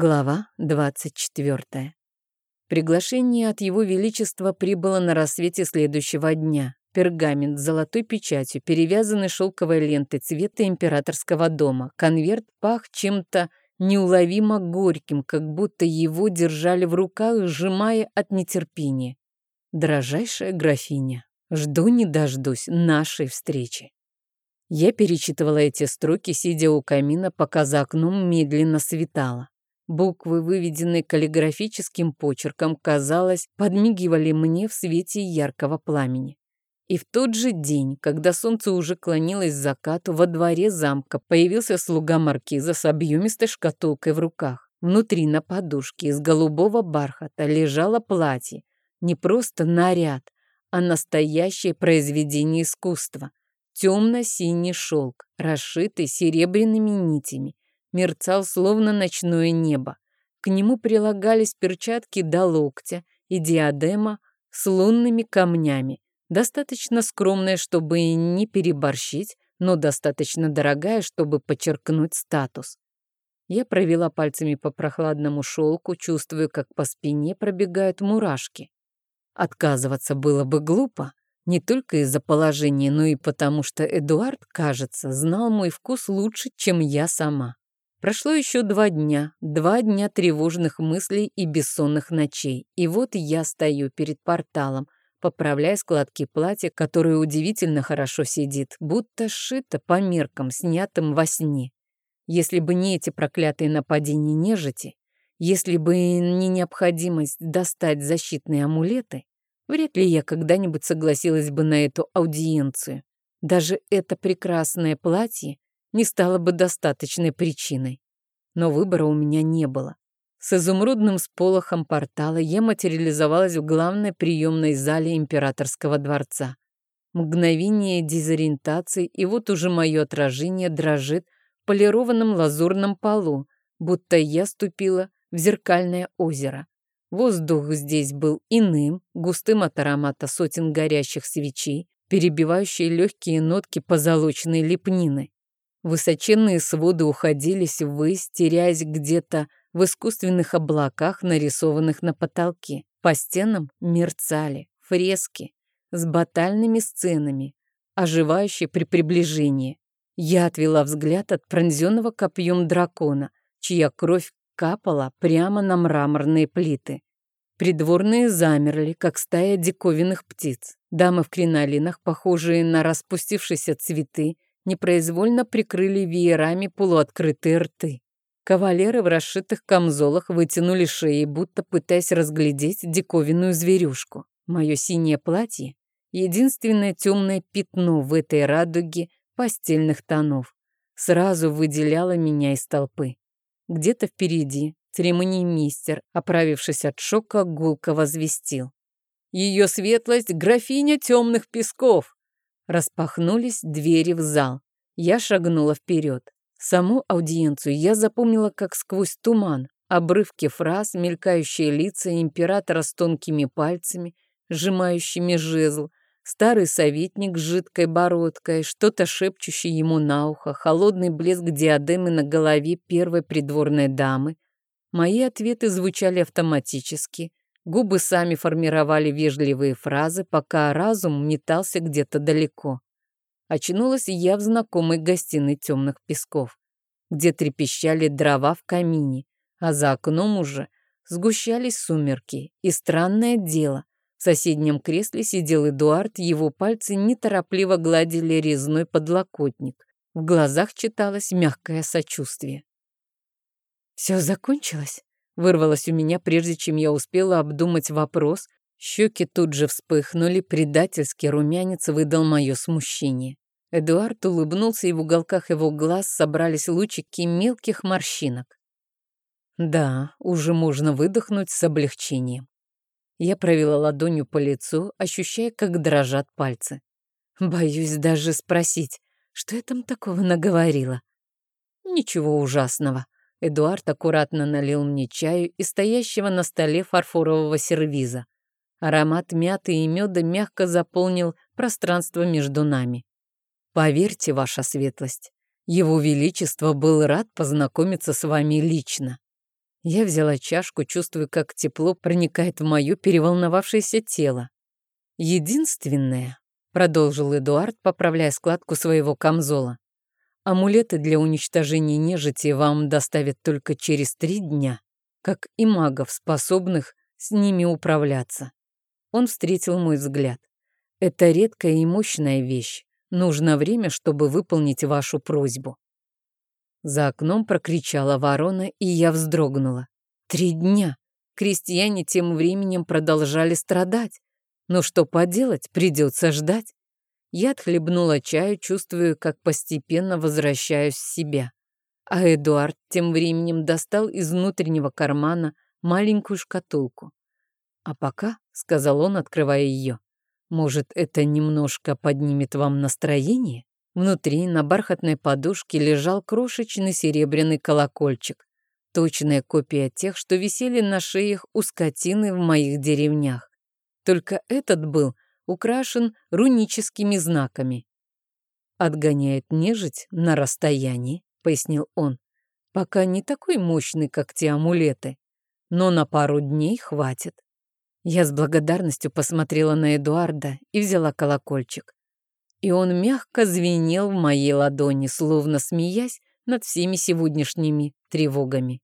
Глава 24. Приглашение от Его Величества прибыло на рассвете следующего дня. Пергамент с золотой печатью, перевязанный шелковой лентой цвета императорского дома. Конверт пах чем-то неуловимо горьким, как будто его держали в руках, сжимая от нетерпения. Дорожайшая графиня, жду не дождусь нашей встречи. Я перечитывала эти строки, сидя у камина, пока за окном медленно светало. Буквы, выведенные каллиграфическим почерком, казалось, подмигивали мне в свете яркого пламени. И в тот же день, когда солнце уже клонилось к закату, во дворе замка появился слуга маркиза с объемистой шкатулкой в руках. Внутри на подушке из голубого бархата лежало платье. Не просто наряд, а настоящее произведение искусства. Темно-синий шелк, расшитый серебряными нитями, мерцал словно ночное небо. К нему прилагались перчатки до локтя и диадема с лунными камнями, достаточно скромная, чтобы не переборщить, но достаточно дорогая, чтобы подчеркнуть статус. Я провела пальцами по прохладному шелку, чувствуя, как по спине пробегают мурашки. Отказываться было бы глупо, не только из-за положения, но и потому, что Эдуард, кажется, знал мой вкус лучше, чем я сама. Прошло еще два дня, два дня тревожных мыслей и бессонных ночей. И вот я стою перед порталом, поправляя складки платья, которое удивительно хорошо сидит, будто сшито по меркам, снятым во сне. Если бы не эти проклятые нападения нежити, если бы не необходимость достать защитные амулеты, вряд ли я когда-нибудь согласилась бы на эту аудиенцию. Даже это прекрасное платье не стало бы достаточной причиной. Но выбора у меня не было. С изумрудным сполохом портала я материализовалась в главной приемной зале императорского дворца. Мгновение дезориентации, и вот уже мое отражение дрожит в полированном лазурном полу, будто я ступила в зеркальное озеро. Воздух здесь был иным, густым от аромата сотен горящих свечей, перебивающие легкие нотки позолоченной лепнины. Высоченные своды уходились ввысь, теряясь где-то в искусственных облаках, нарисованных на потолке. По стенам мерцали фрески с батальными сценами, оживающие при приближении. Я отвела взгляд от пронзенного копьем дракона, чья кровь капала прямо на мраморные плиты. Придворные замерли, как стая диковинных птиц. Дамы в кринолинах, похожие на распустившиеся цветы, непроизвольно прикрыли веерами полуоткрытые рты. Кавалеры в расшитых камзолах вытянули шеи, будто пытаясь разглядеть диковинную зверюшку. Мое синее платье — единственное темное пятно в этой радуге постельных тонов. Сразу выделяло меня из толпы. Где-то впереди церемонимейстер, оправившись от шока, гулко возвестил. «Ее светлость — графиня темных песков!» Распахнулись двери в зал. Я шагнула вперед. Саму аудиенцию я запомнила как сквозь туман. Обрывки фраз, мелькающие лица императора с тонкими пальцами, сжимающими жезл, старый советник с жидкой бородкой, что-то шепчущее ему на ухо, холодный блеск диадемы на голове первой придворной дамы. Мои ответы звучали автоматически, Губы сами формировали вежливые фразы, пока разум метался где-то далеко. Очнулась я в знакомой гостиной темных песков, где трепещали дрова в камине, а за окном уже сгущались сумерки. И странное дело, в соседнем кресле сидел Эдуард, его пальцы неторопливо гладили резной подлокотник. В глазах читалось мягкое сочувствие. «Все закончилось?» Вырвалось у меня, прежде чем я успела обдумать вопрос. Щеки тут же вспыхнули, предательский румянец выдал мое смущение. Эдуард улыбнулся, и в уголках его глаз собрались лучики мелких морщинок. Да, уже можно выдохнуть с облегчением. Я провела ладонью по лицу, ощущая, как дрожат пальцы. Боюсь даже спросить, что я там такого наговорила. Ничего ужасного. Эдуард аккуратно налил мне чаю из стоящего на столе фарфорового сервиза. Аромат мяты и меда мягко заполнил пространство между нами. Поверьте, ваша светлость, его величество был рад познакомиться с вами лично. Я взяла чашку, чувствуя, как тепло проникает в мое переволновавшееся тело. Единственное, продолжил Эдуард, поправляя складку своего камзола, амулеты для уничтожения нежити вам доставят только через три дня, как и магов, способных с ними управляться. Он встретил мой взгляд. Это редкая и мощная вещь. Нужно время, чтобы выполнить вашу просьбу. За окном прокричала ворона, и я вздрогнула. Три дня. Крестьяне тем временем продолжали страдать. Но что поделать, придется ждать. Я отхлебнула чаю, чувствуя, как постепенно возвращаюсь в себя. А Эдуард тем временем достал из внутреннего кармана маленькую шкатулку. «А пока», — сказал он, открывая ее, — «может, это немножко поднимет вам настроение?» Внутри на бархатной подушке лежал крошечный серебряный колокольчик. Точная копия тех, что висели на шеях у скотины в моих деревнях. Только этот был украшен руническими знаками. «Отгоняет нежить на расстоянии», — пояснил он. «Пока не такой мощный, как те амулеты, но на пару дней хватит». Я с благодарностью посмотрела на Эдуарда и взяла колокольчик и он мягко звенел в моей ладони, словно смеясь над всеми сегодняшними тревогами.